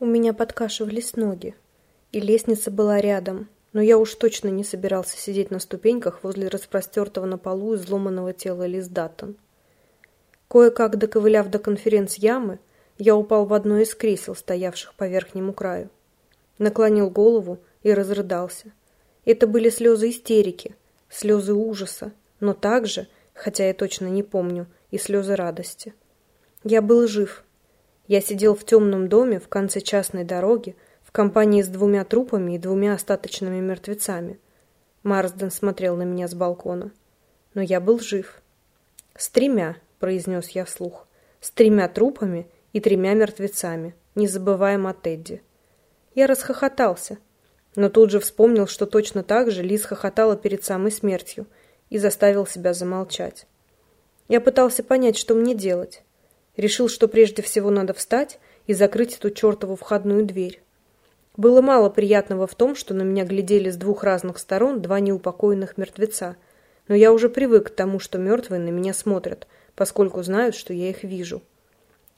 У меня подкашивались ноги, и лестница была рядом, но я уж точно не собирался сидеть на ступеньках возле распростертого на полу изломанного тела Лиз Даттон. Кое-как доковыляв до конференц-ямы, я упал в одно из кресел, стоявших по верхнему краю. Наклонил голову и разрыдался. Это были слезы истерики, слезы ужаса, но также, хотя я точно не помню, и слезы радости. Я был жив. Я сидел в темном доме в конце частной дороги в компании с двумя трупами и двумя остаточными мертвецами. Марсден смотрел на меня с балкона. Но я был жив. «С тремя», — произнес я вслух, — «с тремя трупами и тремя мертвецами, не забываем о Тедди». Я расхохотался, но тут же вспомнил, что точно так же Лиз хохотала перед самой смертью и заставил себя замолчать. Я пытался понять, что мне делать. Решил, что прежде всего надо встать и закрыть эту чертову входную дверь. Было мало приятного в том, что на меня глядели с двух разных сторон два неупокоенных мертвеца, но я уже привык к тому, что мертвые на меня смотрят, поскольку знают, что я их вижу.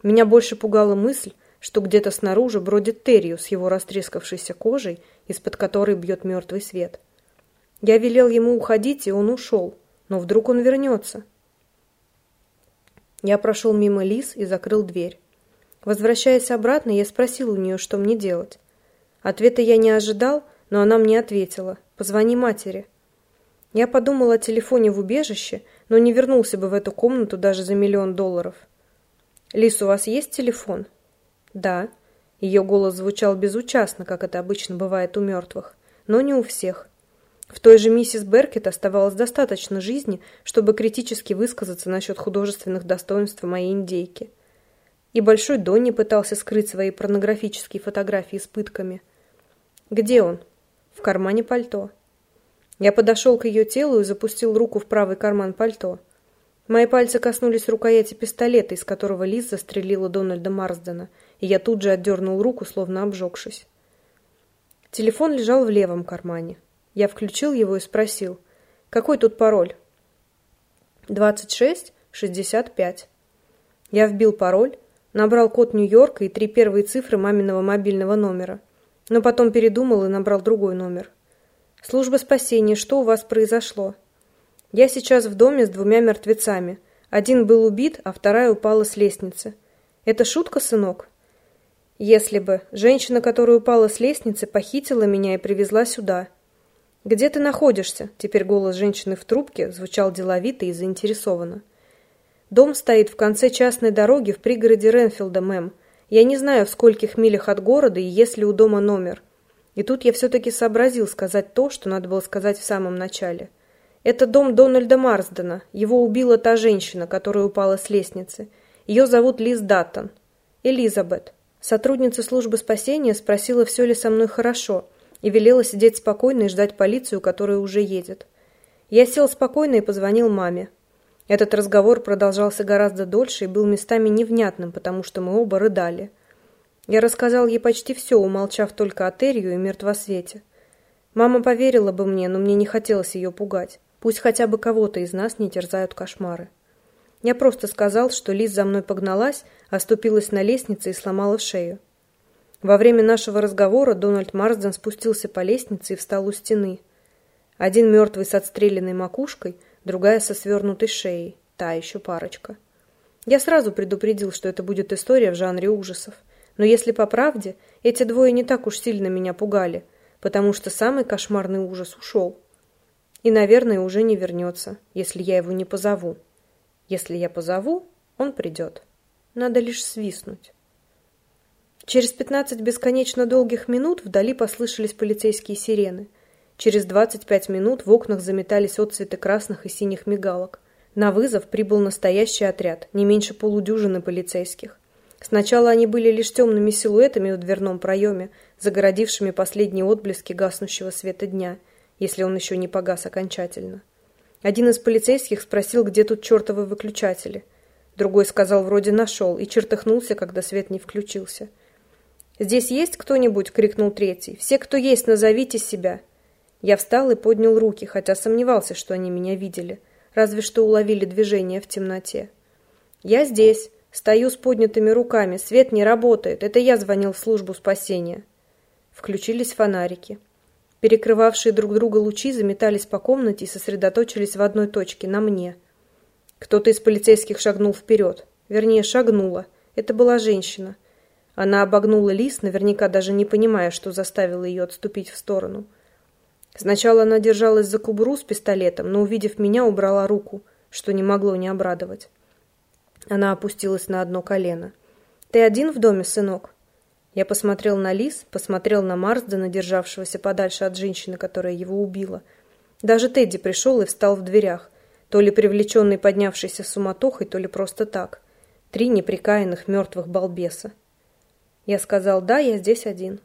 Меня больше пугала мысль, что где-то снаружи бродит Террию с его растрескавшейся кожей, из-под которой бьет мертвый свет. Я велел ему уходить, и он ушел, но вдруг он вернется. Я прошел мимо Лис и закрыл дверь. Возвращаясь обратно, я спросил у нее, что мне делать. Ответа я не ожидал, но она мне ответила. «Позвони матери». Я подумал о телефоне в убежище, но не вернулся бы в эту комнату даже за миллион долларов. «Лис, у вас есть телефон?» «Да». Ее голос звучал безучастно, как это обычно бывает у мертвых, но не у всех. В той же миссис Беркет оставалось достаточно жизни, чтобы критически высказаться насчет художественных достоинств моей индейки. И Большой Донни пытался скрыть свои порнографические фотографии с пытками. «Где он?» «В кармане пальто». Я подошел к ее телу и запустил руку в правый карман пальто. Мои пальцы коснулись рукояти пистолета, из которого Лиз застрелила Дональда Марсдена, и я тут же отдернул руку, словно обжегшись. Телефон лежал в левом кармане. Я включил его и спросил, какой тут пароль? «Двадцать шесть, шестьдесят пять». Я вбил пароль, набрал код Нью-Йорка и три первые цифры маминого мобильного номера, но потом передумал и набрал другой номер. «Служба спасения, что у вас произошло?» «Я сейчас в доме с двумя мертвецами. Один был убит, а вторая упала с лестницы. Это шутка, сынок?» «Если бы. Женщина, которая упала с лестницы, похитила меня и привезла сюда». «Где ты находишься?» Теперь голос женщины в трубке звучал деловито и заинтересованно. «Дом стоит в конце частной дороги в пригороде Ренфилда, мэм. Я не знаю, в скольких милях от города и есть ли у дома номер». И тут я все-таки сообразил сказать то, что надо было сказать в самом начале. «Это дом Дональда Марсдена. Его убила та женщина, которая упала с лестницы. Ее зовут Лиз Даттон. Элизабет». Сотрудница службы спасения спросила, все ли со мной хорошо – и велела сидеть спокойно и ждать полицию, которая уже едет. Я сел спокойно и позвонил маме. Этот разговор продолжался гораздо дольше и был местами невнятным, потому что мы оба рыдали. Я рассказал ей почти все, умолчав только о Терью и мертвосвете. Мама поверила бы мне, но мне не хотелось ее пугать. Пусть хотя бы кого-то из нас не терзают кошмары. Я просто сказал, что Лиз за мной погналась, оступилась на лестнице и сломала шею. Во время нашего разговора Дональд Марсден спустился по лестнице и встал у стены. Один мертвый с отстрелянной макушкой, другая со свернутой шеей, та еще парочка. Я сразу предупредил, что это будет история в жанре ужасов. Но если по правде, эти двое не так уж сильно меня пугали, потому что самый кошмарный ужас ушел. И, наверное, уже не вернется, если я его не позову. Если я позову, он придет. Надо лишь свистнуть. Через пятнадцать бесконечно долгих минут вдали послышались полицейские сирены. Через двадцать пять минут в окнах заметались отцветы красных и синих мигалок. На вызов прибыл настоящий отряд, не меньше полудюжины полицейских. Сначала они были лишь темными силуэтами в дверном проеме, загородившими последние отблески гаснущего света дня, если он еще не погас окончательно. Один из полицейских спросил, где тут чертовы выключатели. Другой сказал, вроде нашел, и чертыхнулся, когда свет не включился. «Здесь есть кто-нибудь?» — крикнул третий. «Все, кто есть, назовите себя!» Я встал и поднял руки, хотя сомневался, что они меня видели. Разве что уловили движение в темноте. «Я здесь», Стою с поднятыми руками. Свет не работает. Это я звонил в службу спасения. Включились фонарики. Перекрывавшие друг друга лучи заметались по комнате и сосредоточились в одной точке, на мне. Кто-то из полицейских шагнул вперед. Вернее, шагнула. Это была женщина. Она обогнула лис, наверняка даже не понимая, что заставило ее отступить в сторону. Сначала она держалась за кубру с пистолетом, но, увидев меня, убрала руку, что не могло не обрадовать. Она опустилась на одно колено. «Ты один в доме, сынок?» Я посмотрел на Лис, посмотрел на Марсдена, державшегося подальше от женщины, которая его убила. Даже Тедди пришел и встал в дверях, то ли привлеченный поднявшейся суматохой, то ли просто так. Три неприкаянных мертвых балбеса. Я сказал, да, я здесь один.